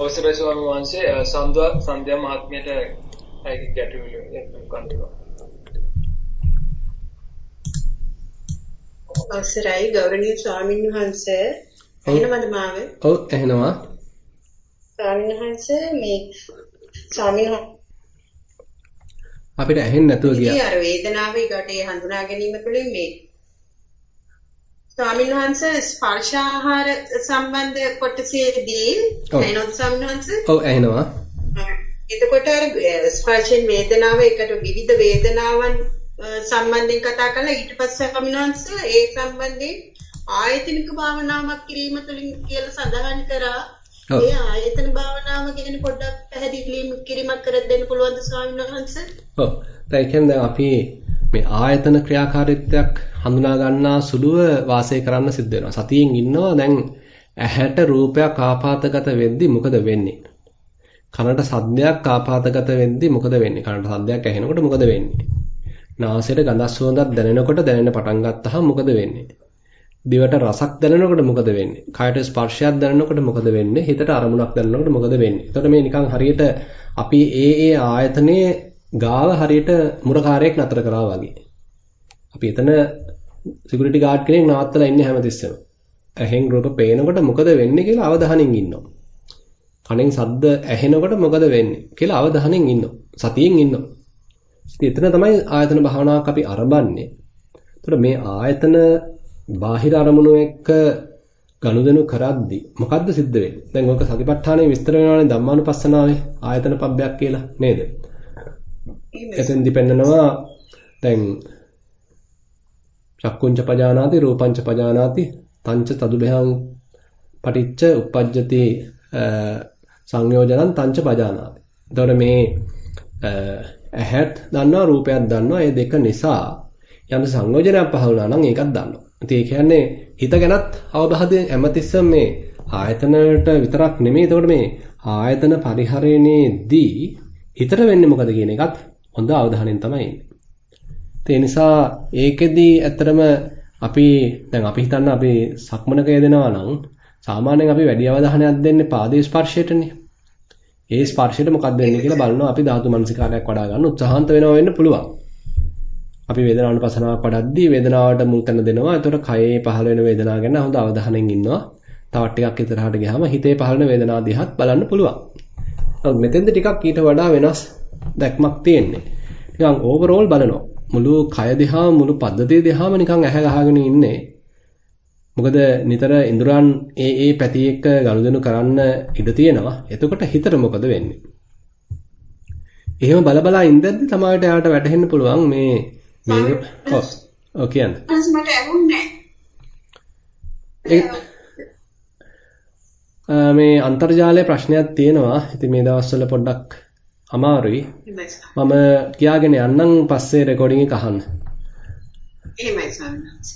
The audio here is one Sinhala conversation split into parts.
අවසරයි ස්වාමීන් වහන්සේ සන්ධා සන්ධ්‍යා මහත්මියට ඒක ගැටලුව මොකක්ද? අවසරයි ගෞරවනීය ස්වාමීන් වහන්සේ එනවද මාව? ඔව් එනවා. ස්වාමීන් වහන්සේ මේ ස්වාමීන් අපිට ඇහෙන්නේ නැතුව ගියා. ඉතින් අර වේදනාව ඒ හඳුනා ගැනීම තුළින් මේ ස්වාමීන් වහන්සේ ස්පර්ශාහාර සම්බන්ධ කොටසේදී එනොත් ස්වාමීන් වහන්සේ ඔව් ඇහෙනවා. එතකොට අර ස්පර්ශයෙන් වේදනාව එකට විවිධ වේදනාවන් සම්බන්ධයෙන් කතා කළා ඊට පස්සේ කමිනවන්ස ඒ සම්බන්ධයෙන් ආයතනික භාවනාවක් කිරීම තුළින් කියලා සඳහන් කරා ඒ ආයතන භාවනාව ගැන පොඩ්ඩක් පැහැදිලි කිරීමක් කර දෙන්න පුළුවන්ද ස්වාමීන් වහන්සේ? ඔව්. දැන් අපි මේ ආයතන ක්‍රියාකාරීත්වයක් හඳුනා ගන්නා සුළුව වාසය කරන්න සිද්ධ වෙනවා. සතියෙන් ඉන්නවා දැන් ඇහැට රූපයක් ආපాతගත වෙද්දි මොකද වෙන්නේ? කනට සද්දයක් ආපాతගත වෙද්දි මොකද වෙන්නේ? කනට සද්දයක් ඇහෙනකොට මොකද වෙන්නේ? නාසයට ගඳක් සුවඳක් දැනෙනකොට දැනෙන්න පටන් ගත්තාම මොකද වෙන්නේ? දිවට රසක් දැනෙනකොට මොකද වෙන්නේ? කයට ස්පර්ශයක් දැනෙනකොට මොකද වෙන්නේ? හිතට අරමුණක් දැනෙනකොට මොකද වෙන්නේ? එතකොට මේ නිකන් හරියට අපි ඒ ඒ ආයතනයේ ගාව හරියට මුරකාරයෙක් නතර කරා වගේ. අපි එතන සිකියුරිටි ගාඩ් කෙනෙක් නවත්තලා ඉන්නේ හැමතිස්සෙම. ඇහෙන් රූප පේනකොට මොකද වෙන්නේ කියලා අවධානයෙන් ඉන්නවා. කනෙන් ශබ්ද ඇහෙනකොට මොකද වෙන්නේ කියලා අවධානයෙන් ඉන්නවා. සතියෙන් ඉන්නවා. එතන තමයි ආයතන භාවනාවක් අපි අරඹන්නේ. එතකොට මේ ආයතන බාහිර අරමුණු එක්ක ගනුදෙනු කරද්දී මොකද්ද සිද්ධ වෙන්නේ? දැන් ඔක සතිපට්ඨානයේ විස්තර වෙනවානේ ධම්මානුපස්සනාවේ ආයතන පබ්බයක් කියලා නේද? එතෙන්දි පෙන්නනවා දැන් චක්කුංච පජානාති රූපංච පජානාති තංච තදුබහං පටිච්ච uppajjati සංයෝජනං තංච පජානාති. එතකොට මේ ඇහත් දන්නවා රූපයක් දන්නවා ඒ දෙක නිසා යම් සංයෝජනයක් පහළ වුණා නම් ඒකත් දන්නවා. ඉතින් ඒ කියන්නේ හිත ගැනත් අවබෝධයෙන් හැමතිස්සම මේ ආයතනවලට විතරක් නෙමෙයි එතකොට මේ ආයතන පරිහරණයේදී හිතට වෙන්නේ මොකද කියන එකත් හොඳ අවධානයෙන් තමයි ඉන්නේ. ඒ නිසා ඒකෙදී ඇත්තටම අපි දැන් අපි හිතන්න අපි සක්මනක යෙදෙනවා නම් සාමාන්‍යයෙන් අපි වැඩි අවධානයක් දෙන්නේ පාදයේ ස්පර්ශයටනේ. ඒ ස්පර්ශයට මොකක්ද වෙන්නේ කියලා බලනවා අපි ධාතු මනසිකාරයක් වඩා ගන්න උත්සාහන්ත වෙනවා වෙන්න පුළුවන්. අපි වේදනානුපසනාවක් වඩද්දී වේදනාවට මුල් තැන දෙනවා. එතකොට කයේ පහළ වෙන වේදනාව ගැන හොඳ අවධානයෙන් ඉන්නවා. තවත් ටිකක් ඉතරහට ගියාම හිතේ පහළ වෙන වේදනාව දිහාත් බලන්න පුළුවන්. නමුත් මෙතෙන්ද ටිකක් ඊට වඩා වෙනස් දැක්මක් තියෙන්නේ. නිකන් ඕවරෝල් බලනවා. මුළු කය දිහා මුළු පද්ධතිය දිහාම නිකන් ඇහැ ගහගෙන ඉන්නේ. මොකද නිතර ඉඳුරන් ඒ ඒ පැති එක්ක ගනුදෙනු කරන්න ඉඩ තියෙනවා. එතකොට හිතට මොකද වෙන්නේ? එහෙම බල බලා ඉඳද්දි තමයි එයාට වැටහෙන්න පුළුවන් මේ මේ ඔව් ඔව් කියන්නේ. මට ඇහුන්නේ මේ අන්තර්ජාලයේ ප්‍රශ්නයක් තියෙනවා. ඉතින් මේ දවස්වල පොඩ්ඩක් අමාරුයි. මම කියාගෙන යන්නම් පස්සේ රෙකෝඩින් එක අහන්න.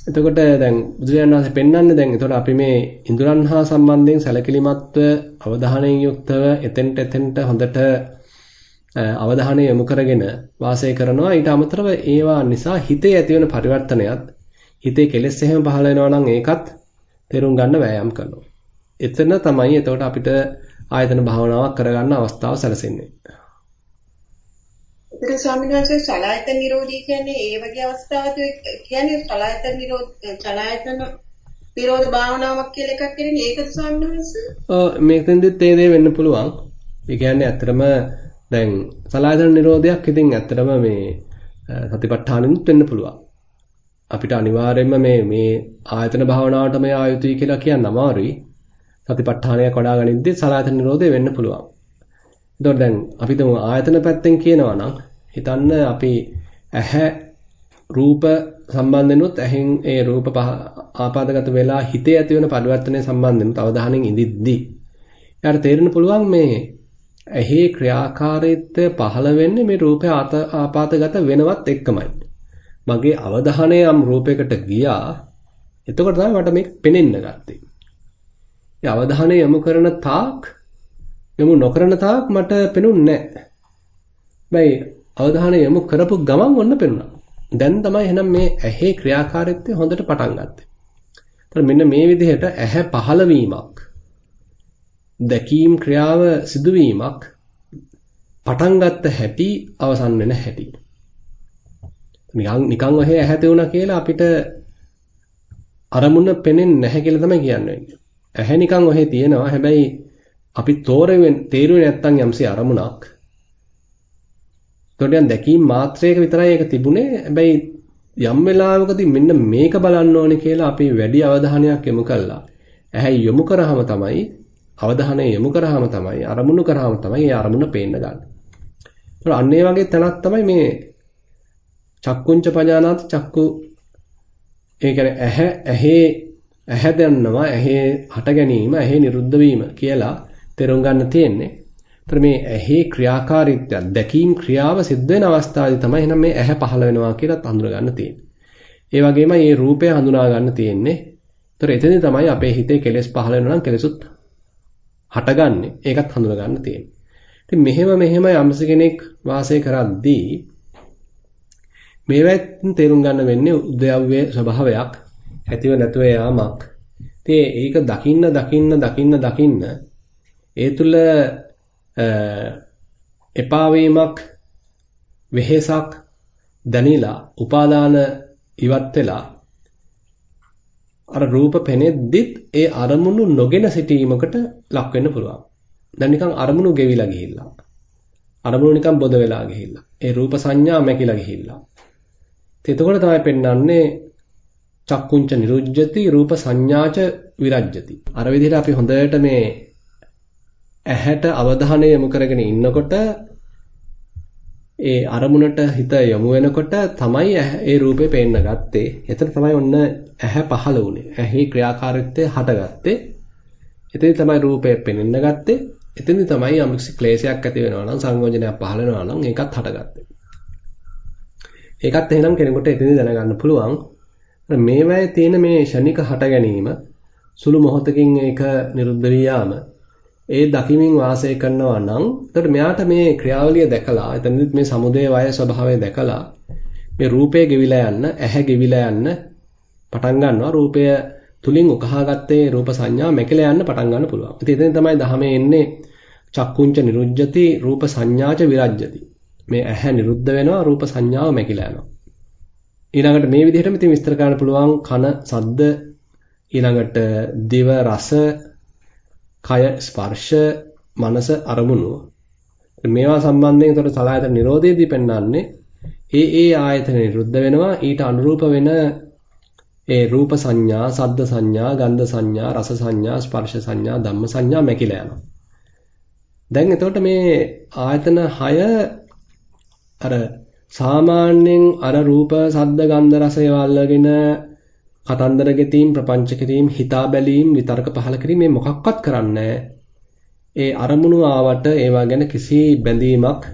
එතකොට දැන් බුදුරජාණන් වහන්සේ පෙන්වන්නේ දැන් එතකොට අපි මේ ඉඳුරන් හා සම්බන්ධයෙන් සැලකිලිමත්ව අවධානයෙන් යුක්තව එතෙන්ට එතෙන්ට හොඳට අවධානය යොමු කරගෙන වාසය කරනවා ඊට අමතරව ඒවා නිසා හිතේ ඇතිවන පරිවර්තනයත් හිතේ කෙලෙස් එහෙම පහළ වෙනවා නම් ඒකත් තේරුම් ගන්න වෑයම් කරනවා. එතන තමයි එතකොට අපිට ආයතන භාවනාවක් කරගන්න අවස්ථාව සැලසෙන්නේ. ඒක ස්වාමීන් වහන්සේ සලායතන නිරෝධී කියන්නේ ඒ වගේ අවස්ථාවක කියන්නේ සලායතන නිරෝධ සලායතන නිරෝධ භාවනාවක් කියලා එකක් කියන්නේ ඒකද ස්වාමීන් වහන්සේ? ඔව් මේකෙන්දෙත් ඒ දේ වෙන්න පුළුවන්. ඒ කියන්නේ ඇත්තටම දැන් සලායතන නිරෝධයක් ඉතින් ඇත්තටම මේ සතිපට්ඨානෙත් වෙන්න පුළුවන්. අපිට අනිවාර්යයෙන්ම මේ මේ ආයතන භාවනාවටම ආයුතුයි කියලා කියන්න අමාරුයි. සතිපට්ඨානයක් වඩා ගනිද්දී සලායතන නිරෝධය වෙන්න පුළුවන්. එතකොට දැන් අපි තුමු ආයතන පැත්තෙන් කියනවා නම් හිතන්න අපි ඇහැ රූප සම්බන්ධෙනුත් ඇහෙන් ඒ රූප ආපාදගත වෙලා හිතේ ඇති වෙන පරිවර්තනය සම්බන්ධෙනුත් අවධානයෙන් ඉඳිද්දී යාට තේරෙන්න පුළුවන් මේ ඇහි ක්‍රියාකාරීත්වය පහළ වෙන්නේ මේ රූපය ආපාතගත වෙනවත් එක්කමයි. මගේ අවධානය යම් රූපයකට ගියා. එතකොට තමයි මට මේක පෙනෙන්න ගත්තේ. ඒ අවධානය යොමු කරන තාක් යොමු නොකරන තාක් මට පෙනුන්නේ නැහැ. හැබැයි අවධානය යොමු කරපු ගමන් ඔන්න පෙනුණා. දැන් තමයි එහෙනම් මේ ඇහි ක්‍රියාකාරීත්වය හොඳට පටන් ගත්තේ. මෙන්න මේ විදිහට ඇහැ පහළ වීමක් දැකීම් ක්‍රියාව සිදුවීමක් පටන් ගත්ත හැටි අවසන් වෙන හැටි. නිකන් නිකන් ඔහේ ඇහැ තෙවුණා කියලා අපිට අරමුණ පෙනෙන්නේ නැහැ කියලා තමයි කියන්නේ. ඇහැ නිකන් ඔහේ තියෙනවා. හැබැයි අපි තෝරෙන්නේ තේරුවේ නැත්තම් යම්සි අරමුණක්. එතකොට දැකීම් මාත්‍රයක විතරයි ඒක තිබුණේ. හැබැයි යම් වෙලාවකදී මෙන්න මේක බලන්න ඕනේ කියලා අපි වැඩි අවධානයක් යොමු කළා. ඇහැ යොමු කරාම තමයි අවධානය යොමු කරාම තමයි අරමුණු කරාම තමයි ඒ අරමුණ පේන්න ගන්න. ඒත් අන්න ඒ වගේ තැනක් තමයි මේ චක්කුංච පජානාත චක්කු ඒ කියන්නේ ඇහැ ඇහි ඇහැ දන්නවා ඇහි හට ගැනීම ඇහි නිරුද්ධ වීම කියලා තේරුම් ගන්න තියෙන්නේ. ඒතර මේ ඇහි ක්‍රියාකාරීත්වය දැකීම් ක්‍රියාව සිද්ධ වෙන අවස්ථාවේ තමයි එහෙනම් මේ ඇහැ පහළ වෙනවා කියලා හඳුනා ගන්න තියෙන්නේ. ඒ වගේම මේ රූපය හඳුනා ගන්න තියෙන්නේ. ඒතර එතනදී තමයි අපේ හිතේ කෙලෙස් පහළ වෙනවා නම් කෙලෙසුත් හටගන්නේ. ඒකත් හඳුනා ගන්න තියෙන්නේ. ඉතින් මෙහෙම මෙහෙම යම්ස කෙනෙක් වාසය කරද්දී මේවෙන් තේරුම් ගන්න වෙන්නේ උද්‍යව්‍ය ස්වභාවයක් ඇතිව නැතුව යාමක්. ඉතින් ඒක දකින්න දකින්න දකින්න දකින්න ඒ තුල එපා වීමක් වෙහෙසක් දැනিলা උපාදාන ඉවත් වෙලා අර රූප පෙනෙද්දිත් ඒ අරමුණු නොගෙන සිටීමකට ලක් වෙන්න පුළුවන්. දැන් නිකන් අරමුණු ගෙවිලා ගිහිල්ලා. අරමුණු නිකන් බොද වෙලා ගිහිල්ලා. ඒ රූප සංඥා මැකිලා ගිහිල්ලා. එතකොට තමයි පෙන්වන්නේ චක්කුංච නිරුජ්ජති රූප සංඥාච විරජ්ජති. අර විදිහට අපි හොඳට මේ ඇහැට අවධානය යොමු කරගෙන ඉන්නකොට ඒ අරමුණට හිත යොමු වෙනකොට තමයි ඒ රූපේ පේන්න ගත්තේ. එතන තමයි ඔන්න ඇහැ පහළ වුනේ. ඇහි ක්‍රියාකාරීත්වය හටගත්තේ. එතෙන් තමයි රූපය පෙනෙන්න ගත්තේ. එතෙන්දි තමයි යම්කිසි ක්ලේශයක් ඇති වෙනවා නම් සංයෝජනයක් පහළ වෙනවා නම් ඒකත් හටගත්තේ. ඒකත් එහෙනම් කෙනෙකුට එතෙන්දි දැනගන්න පුළුවන්. මේවැයේ තියෙන මේ ෂණික හට ගැනීම සුළු මොහොතකින් ඒක නිරුද්ධ වී යාම ඒ දකිමින් වාසය කරනවා නම් එතකොට මෙයාට මේ ක්‍රියාවලිය දැකලා එතනදිත් මේ සමුදේ වය ස්වභාවය දැකලා මේ රූපය ගෙවිලා යන්න ඇහැ ගෙවිලා යන්න පටන් ගන්නවා රූපය තුලින් උකහාගත්තේ රූප සංඥා මැකලා යන්න පටන් ගන්න පුළුවන්. ඉතින් එතන තමයි ධහමේ එන්නේ චක්කුංච නිරුජ්ජති රූප සංඥාච විරජ්ජති. මේ ඇහැ නිරුද්ධ වෙනවා රූප සංඥාව මැකිලා යනවා. ඊළඟට මේ විදිහටම ඉතින් විස්තර කරන්න පුළුවන් කන සද්ද ඊළඟට දිව රස කය ස්පර්ශ මනස අරමුණු මේවා සම්බන්ධයෙන් උතර සලආයතන නිරෝධයේදී පෙන්වන්නේ ඒ ඒ ආයතන නිරුද්ධ වෙනවා ඊට අනුරූප වෙන ඒ රූප සංඥා, සද්ද සංඥා, ගන්ධ සංඥා, රස සංඥා, ස්පර්ශ සංඥා, ධම්ම සංඥා මැකිලා යනවා. දැන් එතකොට මේ ආයතන 6 අර සාමාන්‍යයෙන් අර රූප, සද්ද, ගන්ධ, රස ඒවා අල්ලගෙන කතන්දර ගෙතීම් ප්‍රපංච කිරීම හිතා බැලීම් විතර්ක පහල කිරීම මේ මොකක්වත් කරන්නේ ඒ අරමුණු ආවට ඒවා ගැන කිසි බැඳීමක්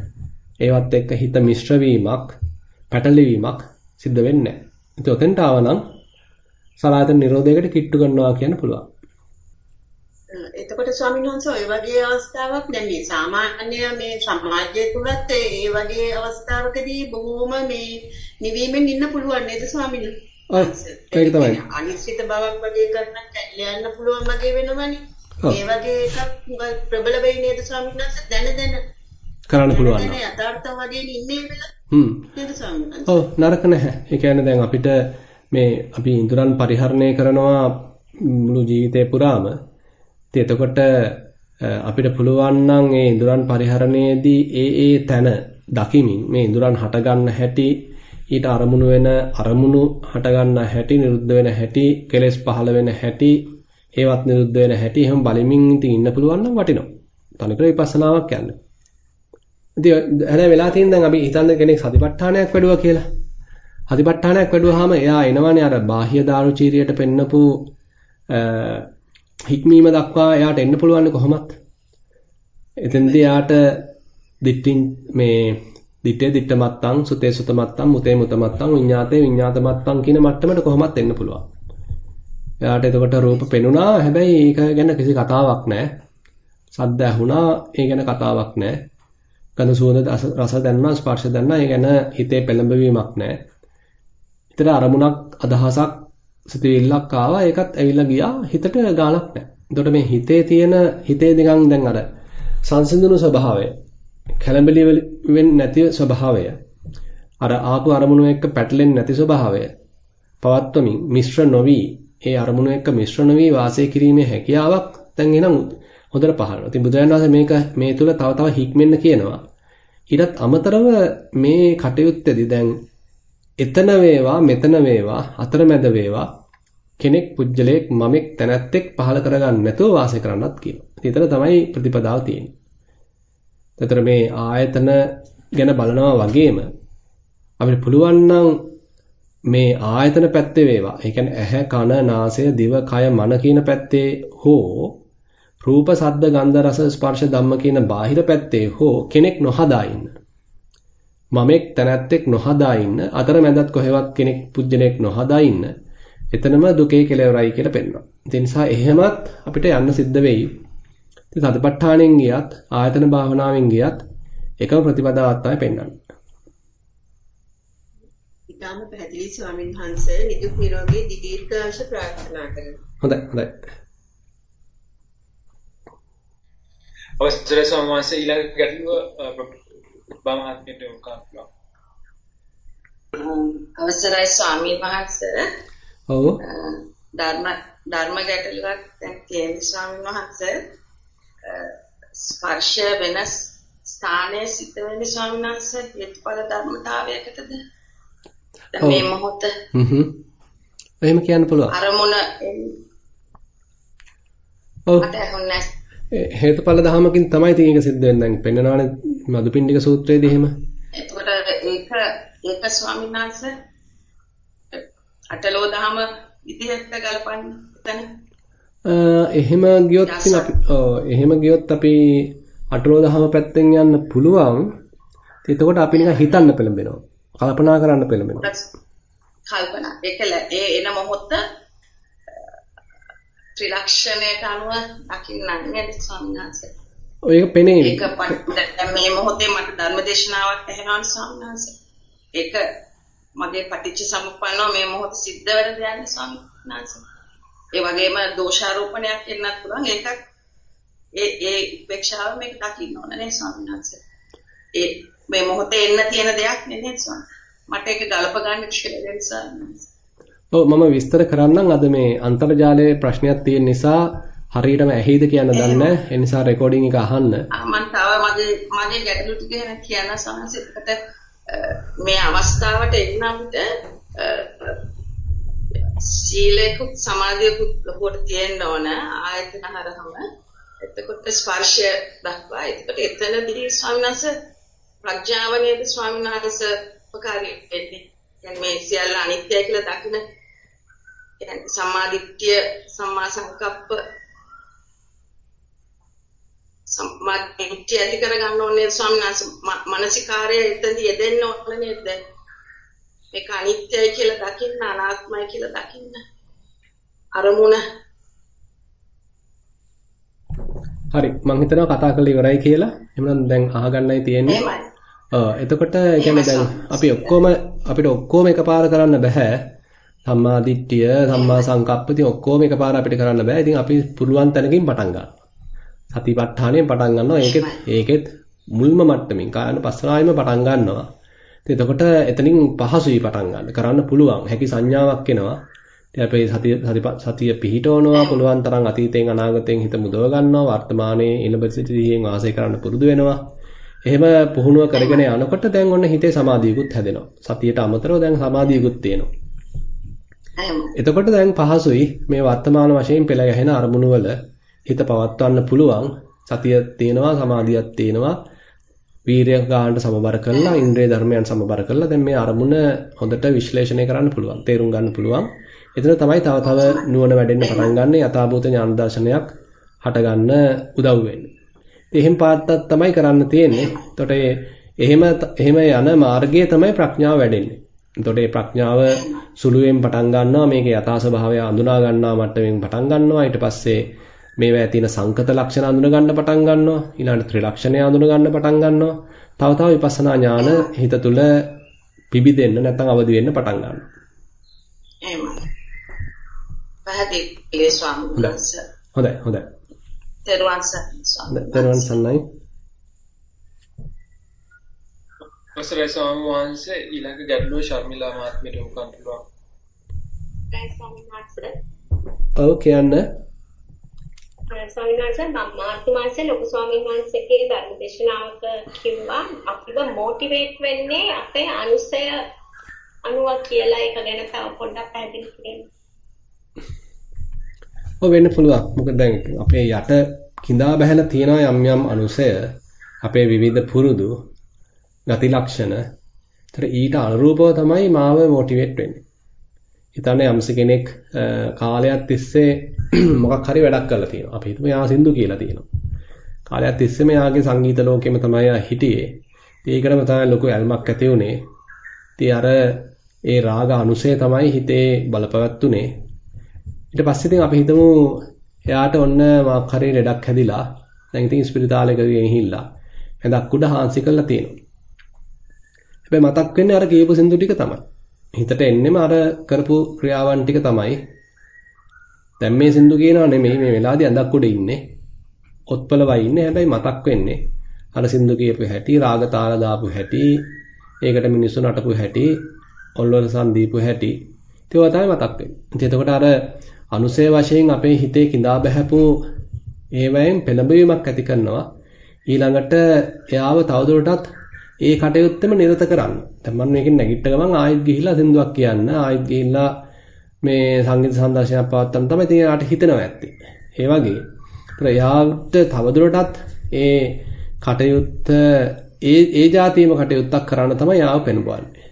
ඒවත් එක්ක හිත මිශ්‍ර වීමක් පැටලවීමක් සිද්ධ වෙන්නේ නැහැ. ඉතින් ඔතෙන්ට ආවනම් සලායතන නිරෝධයකට කිට්ටු කරනවා කියන්න පුළුවන්. එතකොට ස්වාමීන් වහන්සේ ඔය වගේ අවස්ථාවක් දැන් මේ සාමාන්‍ය මේ සමාජය තුලත් ඒ වගේ අවස්ථාවකදී බොහොම මේ නිවීමෙන් ඉන්න පුළුවන් නේද ස්වාමීන් වහන්සේ? ඒක තමයි. අනිශ්චිත බවක් වගේ කරන්නත් යන්න පුළුවන් වගේ වෙනවනේ. ඒ වගේ එකක් ප්‍රබල වෙයි නේද ස්වාමීන් වහන්සේ දැන දැන කරන්න පුළුවන්. දැන යථාර්ථවාදයෙන් ඉන්නේ වෙලා. හ්ම්. නේද ස්වාමීන් වහන්සේ? ඔව් නරක නැහැ. ඒ කියන්නේ දැන් අපිට මේ අපි ඉඳුරන් පරිහරණය කරනවා මුළු ජීවිතේ පුරාම. එතකොට අපිට පුළුවන් නම් ඒ ඉඳුරන් පරිහරණයේදී ඒ ඒ තැන දකිමින් මේ ඉඳුරන් හට ගන්න හැටි ඊට අරමුණු වෙන අරමුණු හට ගන්න හැටි නිරුද්ධ වෙන හැටි කෙලෙස් පහළ වෙන හැටි ඒවත් නිරුද්ධ වෙන හැටි එහෙම බලමින් ඉතින් ඉන්න පුළුවන් නම් වටිනවා. තනිකර විපස්සනාවක් යන්න. ඉතින් හැබැයි වෙලා තියෙන දැන් අපි හිතන්නේ කෙනෙක් සතිපට්ඨානයක් වැඩුවා කියලා. සතිපට්ඨානයක් වැඩුවාම එයා එනවනේ අර බාහ්‍ය දාරුචීරියට පෙන්නපු හික්මීම දක්වා එයාට එන්න පුළුවන් කොහොමත්. එතෙන්දී එයාට දිට්ඨින් මේ දිත්තේ දිත්ත මත්තං සුතේ සුත මත්තං මුතේ මුත මත්තං විඤ්ඤාතේ විඤ්ඤාත මත්තං කියන මට්ටමට කොහොමත් එන්න පුළුවන්. එයාට එතකොට රූප පෙනුණා හැබැයි ඒක ගැන කිසි කතාවක් නැහැ. සද්ද ඇහුණා ඒ ගැන කතාවක් නැහැ. ගඳ සුවඳ රස දැනුණා ස්පර්ශ දැනුණා ඒ ගැන හිතේ පෙළඹවීමක් නැහැ. හිතට අරමුණක් අදහසක් සිතවිල්ලක් ආවා ඒකත් ඇවිල්ලා ගියා හිතට ගාණක් නැහැ. එතකොට මේ හිතේ තියෙන හිතේ නිකන් දැන් අර සංසිඳුණු ස්වභාවය කැළඹිලි වෙන්නේ නැති ස්වභාවය අර ආපු අරමුණු එක්ක පැටලෙන්නේ නැති ස්වභාවය පවත්වමින් මිශ්‍ර නොවි ඒ අරමුණු එක්ක මිශ්‍ර නොවි වාසය කිරීමේ හැකියාවක් දැන් එනම් හොඳට පහළනවා. ඉතින් බුදුරජාණන් වහන්සේ මේක මේ තුල තව තව හික්මෙන්න කියනවා. ඊටත් අමතරව මේ කටයුත්තේදී දැන් එතන වේවා මෙතන වේවා අතරමැද වේවා කෙනෙක් පුජ්‍යලයක් මමෙක් තැනැත්තෙක් පහල කරගන්න නැතුව වාසය කරන්නත් කියනවා. ඉතින් තමයි ප්‍රතිපදාව තියෙන්නේ. එතන මේ ආයතන ගැන බලනවා වගේම අපිට පුළුවන් නම් මේ ආයතන පැත්තේ වේවා. ඒ කියන්නේ ඇහැ, කන, නාසය, දිව, කය, මන කියන පැත්තේ හෝ රූප, සද්ද, ගන්ධ, රස, ස්පර්ශ, ධම්ම කියන බාහිර පැත්තේ හෝ කෙනෙක් නොහදා ඉන්න. මමෙක් තැනැත්තෙක් නොහදා ඉන්න, අතරමැදත් කොහෙවත් කෙනෙක් පුජ්‍යලයක් නොහදා ඉන්න. එතනම දුකේ කෙලවරයි කියලා පෙන්වනවා. ඒ නිසා එහෙමත් අපිට යන්න සිද්ධ වෙයි. ඉතින් සතිපට්ඨානෙන් ගියත් ආයතන භාවනාවෙන් ගියත් එකම ප්‍රතිපදාවක් තමයි පෙන්වන්නේ. ඊටම පැහැදිලි ස්වාමීන් වහන්සේ නිදුක් නිරෝගී දීර්ඝාෂ ප්‍රාර්ථනා කරනවා. හොඳයි හොඳයි. අවසරයි ස්වාමීන් වහන්සේ ඊළඟ ගැටලුව බාමහත්මියට යොමු කරනවා. අවසරයි ස්වාමීන් වහන්සේ. ඔව්. ධර්ම ධර්ම ගැටලුවක් දැන් තියෙන ස්වාමීන් වහන්සේ ස්පර්ශ වෙනස් ස්ථානයේ සිට වෙන ස්වාමීන් වහන්සේ හේතුඵල ධර්මතාවයකටද? මේ මොහොත හ්ම්. එහෙම කියන්න පුළුවන්. අරමුණ ඔව්. හේතුඵල ධහමකින් තමයි ඉතින් ඒක සිද්ධ වෙන්නේ. දැන් පෙන්නනවානේ මදුපිණ්ඩික සූත්‍රයේදී එහෙම. එතකොට ඒක ඒක ස්වාමීන් වහන්සේ අටලෝ දහම විදිහට ගලපන්න එතන එහෙම ගියොත් අපි ඔව් එහෙම ගියොත් අපි අටලෝ දහම පැත්තෙන් යන්න පුළුවන්. එතකොට අපි නිකන් හිතන්න පෙළඹෙනවා. කල්පනා කරන්න පෙළඹෙනවා. කල්පනා ඒකල ඒ එන මොහොත ත්‍රිලක්ෂණයට අනුව දකින්නන්නේ ස්වාමීන් වහන්සේ. ඔය පෙනේ. ඒක දැන් මේ මොහොතේ මට ධර්මදේශනාවක් ඇහෙනවා ස්වාමීන් වහන්සේ. ඒක මගේ පටිච්ච සමුප්පන්නව මේ මොහොත සිද්ධ වෙන දෙයක් ස්වාමීන් වහන්සේ. ඒ වගේම දෝෂාරෝපණයක් එන්නත් පුළුවන්. ඒකක් ඒ ඒ උපේක්ෂාව මේක දකින්න ඕන නේ ස්වාමීන් වහන්සේ. ඒ මේ මොහොතේ එන්න තියෙන දෙයක් නෙමෙයි ස්වාමීන්. මට ඒක ගලප ගන්න කියලා. ඔව් මම විස්තර කරන්නම් අද මේ අන්තර්ජාලයේ ප්‍රශ්නයක් තියෙන නිසා හරියටම ඇහිද කියන්න දන්නේ නැහැ. ඒ නිසා රෙකෝඩින් එක අහන්න. මම තව මගේ මගේ ගැටලු ටික කියන්න සමහරවිට මේ අවස්ථාවට එන්න අපිට සීලයකුත් සමාධියකුත් ලොකුවට තියෙන්න ඕන ආයතන හරහම එතකොට ස්පර්ශය දක්වා එතකොට එතනදී ස්වාමීන් වහන්සේ ප්‍රඥාව නේද ස්වාමීන් වහන්සේ උපකාරී වෙන්නේ يعني මේ සියල්ල අනිත්‍යයි කියලා දකින يعني සම්මාදිට්ඨිය සම්මා සංකප්ප සම්මාදිට්ඨිය ඇති කරගන්න ඕනේ ස්වාමීන් වහන්සේ මානසිකාරය එතනදී යෙදෙන්න ඕන නේද මේක අනිත්‍යයි කියලා දකින්න අනාත්මයි කියලා දකින්න අරමුණ හරි මම හිතනවා කතා කරලා ඉවරයි කියලා. එහෙනම් දැන් අහගන්නයි තියෙන්නේ. ඔව් එතකොට කියන්නේ දැන් අපි ඔක්කොම අපිට ඔක්කොම එකපාර කරන්න බෑ. සම්මා දිට්ඨිය, සම්මා සංකප්ප ඉතින් ඔක්කොම එකපාර අපිට කරන්න බෑ. ඉතින් අපි පුළුවන් තැනකින් පටන් ගන්නවා. සතිපට්ඨානයෙන් පටන් ගන්නවා. ඒකෙත් ඒකෙත් මුල්ම මට්ටමින් කායන පස්සනාවෙම පටන් ගන්නවා. ඉතින් එතකොට එතනින් පහසුයි පටන් ගන්න. කරන්න පුළුවන්. හැකි සංඥාවක් එනවා. ඉතින් අපි සතිය සතිය පිහිටවනවා පුළුවන් තරම් අතීතයෙන් අනාගතයෙන් හිත මුදව ගන්නවා වර්තමානයේ ඉලබසිතියෙන් වාසය කරන්න පුරුදු වෙනවා. එහෙම පුහුණුව කරගෙන යනකොට දැන් ඔන්න හිතේ සමාධියකුත් හැදෙනවා. සතියට අමතරව දැන් සමාධියකුත් තියෙනවා. එතකොට දැන් පහසුයි මේ වර්තමාන වශයෙන් පෙළ ගැහෙන අරමුණු වල හිත පවත්වන්න පුළුවන්. සතිය තියෙනවා සමාධියක් තියෙනවා. වීරය ගන්නට සමබර කරලා ඉන්ද්‍රිය ධර්මයන් සමබර කරලා දැන් මේ අරමුණ හොඳට විශ්ලේෂණය කරන්න පුළුවන්. තේරුම් ගන්න පුළුවන්. එතන තමයි තව තව නුවණ වැඩෙන්න පටන් ගන්න යථාභූත ඥාන දර්ශනයක් හටගන්න උදව් වෙන්නේ. එහෙම පාත්තක් තමයි කරන්න තියෙන්නේ. එතකොට එහෙම එහෙම යන මාර්ගයේ තමයි ප්‍රඥාව වැඩෙන්නේ. එතකොට මේ ප්‍රඥාව සුළුවෙන් පටන් ගන්නවා මේකේ යථා ස්වභාවය අඳුනා ගන්නවා මට්ටමින් පටන් ගන්නවා ඊට පස්සේ මේවා තියෙන සංකත ලක්ෂණ අඳුන ගන්න පටන් ගන්නවා ඊළඟට ත්‍රිලක්ෂණය අඳුන ගන්න පටන් ගන්නවා තව තව විපස්සනා ඥාන හිත තුළ පිබිදෙන්න නැත්නම් අවදි වෙන්න පටන් ගන්නවා එහෙමයි හොඳයි හොඳයි. තෙරුවන් සරණයි. තෙරුවන් සරණයි. අවසරයි ස්වාමීන් වහන්සේ ඊළඟ ගැටලුව ශර්මිලා මහත්මියට උකන් පුළුවන්. ඔව් කියන්න. ස්වාමීන් වහන්සේ මම මාර්තු මාසයේ ලොකු ස්වාමීන් වහන්සේගේ ධර්ම දේශනාවක කිව්වා අපිව මොටිවේට් වෙන්නේ අපේ අනුසය අනුව කියලා ඒක ගැන තව පොඩ්ඩක් පැහැදිලි කරන්න. ඔව් වෙන්න පුළුවන්. මොකද දැන් අපේ යට කිඳා බහැලා තියෙන යම් යම් අනුසය අපේ විවිධ පුරුදු ගති ලක්ෂණ. ඒතර ඊට අනුරූපව තමයි මාව මොටිවේට් වෙන්නේ. හිතන්න යම්ස කෙනෙක් කාලයක් තිස්සේ මොකක් හරි වැඩක් කරලා තියෙනවා. අපි හිතමු යා සින්දු කියලා තියෙනවා. කාලයක් තිස්සේම යාගේ සංගීත ලෝකෙම තමයි හිටියේ. ඒකටම තමයි ලොකු ඇල්මක් ඇති වුනේ. ඉතින් අර ඒ රාග අනුසය තමයි හිතේ බලපවත්තුනේ. ඊට පස්සේ ඉතින් අපි හිතමු එයාට ඔන්න මාක් හරි ලෙඩක් හැදිලා දැන් ඉතින් ස්පිරිතාලෙක ගිහිල්ලා ඇඳක් උඩ හාන්සි කරලා තියෙනවා. හැබැයි මතක් වෙන්නේ අර කියපු සින්දු ටික තමයි. හිතට එන්නෙම අර කරපු ක්‍රියාවන් ටික තමයි. දැන් මේ සින්දු කියනවා නෙමෙයි මේ වෙලාවේදී ඇඳක් උඩ ඉන්නේ. ඔත්පල වයි ඉන්නේ. හැබැයි මතක් වෙන්නේ අර සින්දු කියපු හැටි, රාග තාල දාපු හැටි, ඒකට මිනිස්සු නටපු හැටි, ඔල්වල සම්දීපු හැටි. ඒවා තමයි මතක් වෙන්නේ. ඉතින් එතකොට අර අනුසය වශයෙන් අපේ හිතේ கிඳා බහැපු ඒවයෙන් පෙළඹවීමක් ඇති කරනවා. ඊළඟට එයාව තවදුරටත් ඒ කටයුත්තෙම නිරත කරන්න. දැන් මම මේකෙන් නැගිට ගමන් ආයෙත් ගිහිල්ලා සින්දුවක් කියන්න ආයෙත් ගිහිල්ලා මේ සංගීත සංදර්ශනයක් පවත්වන්න තමයි ඉතින් යාට හිතනවා ඇත්තේ. ඒ වගේ. ඒතර යාට තවදුරටත් ඒ කටයුත්ත ඒ ඒ જાතියම කටයුත්තක් කරන්න තමයි යාව පෙන්වන්නේ.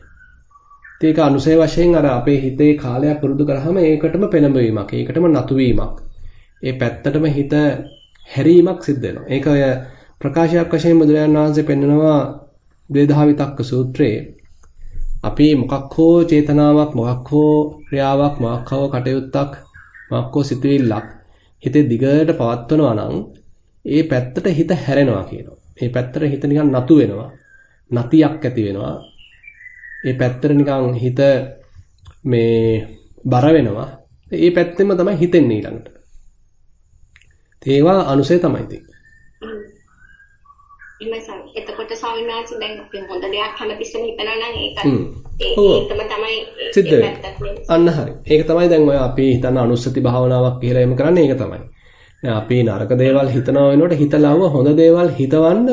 ඒක අනුසය වශයෙන් අර අපේ හිතේ කාලයක් පුරුදු කරාම ඒකටම පෙළඹවීමක්, ඒකටම නතු වීමක්. ඒ පැත්තටම හිත හැරීමක් සිද්ධ වෙනවා. ඒක ඔය ප්‍රකාශයක් වශයෙන් බුදුරජාණන් වහන්සේ පෙන්නනවා ද්වේධාවිතක්ක සූත්‍රයේ අපි මොකක් හෝ චේතනාවක් මොකක් හෝ ක්‍රියාවක් මොකක් හෝ කටයුත්තක් මොකක් හෝ සිතුවිල්ලක් හිතේ දිගට පවත්වනවා නම් ඒ පැත්තට හිත හැරෙනවා කියනවා. ඒ පැත්තට හිත නිකන් නතු වෙනවා. නතියක් ඇති වෙනවා. ඒ පැත්තට නිකන් හිත මේ බර වෙනවා. ඒ පැත්තෙම තමයි හිතෙන්නේ ඊළඟට. ඒවා අනුසය තමයි තියෙන්නේ. එහෙමයි එතකොට ස්වාමීන් වහන්සේ දැන් අපි හොඳ දෙයක් හැමතිස්සෙම හිතනවා නම් ඒක ඒකම තමයි සිද්ධ වෙන්නේ. අන්න හරි. ඒක තමයි දැන් ඔය අපි හිතන අනුස්සති භාවනාවක් කියලා එහෙම කරන්නේ ඒක තමයි. දැන් අපි නරක දේවල් හිතනවා වෙනකොට හිතලව හොඳ දේවල් හිතවන්න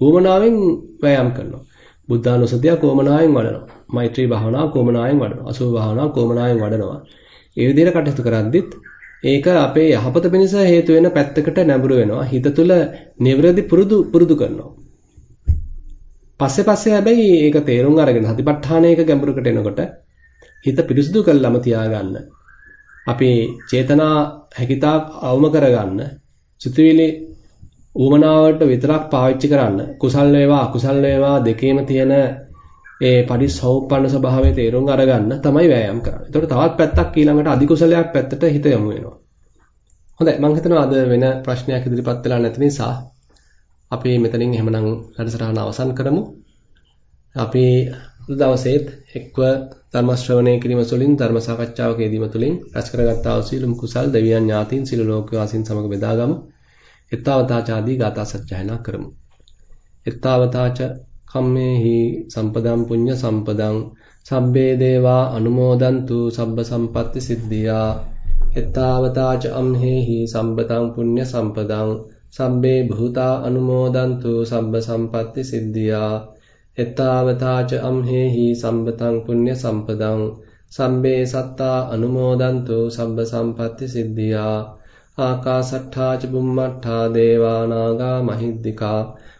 උවමනාවෙන් වෑයම් කරනවා. බුද්ධානුස්සතිය කොමනාවෙන් වඩනවා. මෛත්‍රී භාවනාව කොමනාවෙන් වඩනවා. අසුභ භාවනාව කොමනාවෙන් වඩනවා. ඒ විදිහට කටයුතු කරද්දිත් ඒක අපේ යහපත පිණිස හේතු වෙන පැත්තකට නැඹුරු වෙනවා. හිත තුළ නිවැරදි පුරුදු පුරුදු කරනවා. පස්සේ පස්සේ හැබැයි ඒක තේරුම් අරගෙන හතිපට්ඨානයක ගැඹුරකට එනකොට හිත පිරිසුදු කළාම තියාගන්න. අපි චේතනා හැකිතාක් අවම කරගන්න. සිතුවිලි ඌමනාවට විතරක් පාවිච්චි කරන්න. කුසල් වේවා අකුසල් වේවා දෙකේම තියෙන ඒ පරිසෞපන්න ස්වභාවය තේරුම් අරගන්න තමයි වෑයම් කරන්නේ. ඒතකොට තවත් පැත්තක් ඊළඟට අධිකුසලයක් පැත්තට හිත යොමු වෙනවා. හොඳයි මම හිතනවා අද වෙන ප්‍රශ්නයක් ඉදිරිපත් වෙලා නැති නිසා අපි මෙතනින් එහෙමනම් වැඩසටහන අවසන් කරමු. අපි දවසේත් එක්ව ධර්ම ශ්‍රවණය කිරීම තුළින් ධර්ම සාකච්ඡාවක යෙදීම තුළින් රැස් කරගත්තා වූ සීලම් කුසල් දෙවියන් ඥාතීන් සිළු ලෝකවාසීන් සමග බෙදාගමු. එත්තාවතාචාදී ගාථා සජ්ජායනා කරමු. එත්තාවතාච කම්මේහි සම්පදම් පුඤ්ඤ සම්පදං සබ්බේ දේවා අනුමෝදන්තු සබ්බ සම්පatti සිද්ධියා. එත්තාවතාච අම්හෙහි සම්පතං පුඤ්ඤ සම්පදං සබ්බේ භූතා අනුමෝදන්තු සබ්බ සම්පatti සිද්ධියා. එත්තාවතාච අම්හෙහි සම්පතං පුඤ්ඤ සම්පදං සබ්බේ සත්තා අනුමෝදන්තු සබ්බ සම්පatti සිද්ධියා. ආකාසට්ඨා ච බුම්මට්ඨා දේවා නාග මහිද්దికා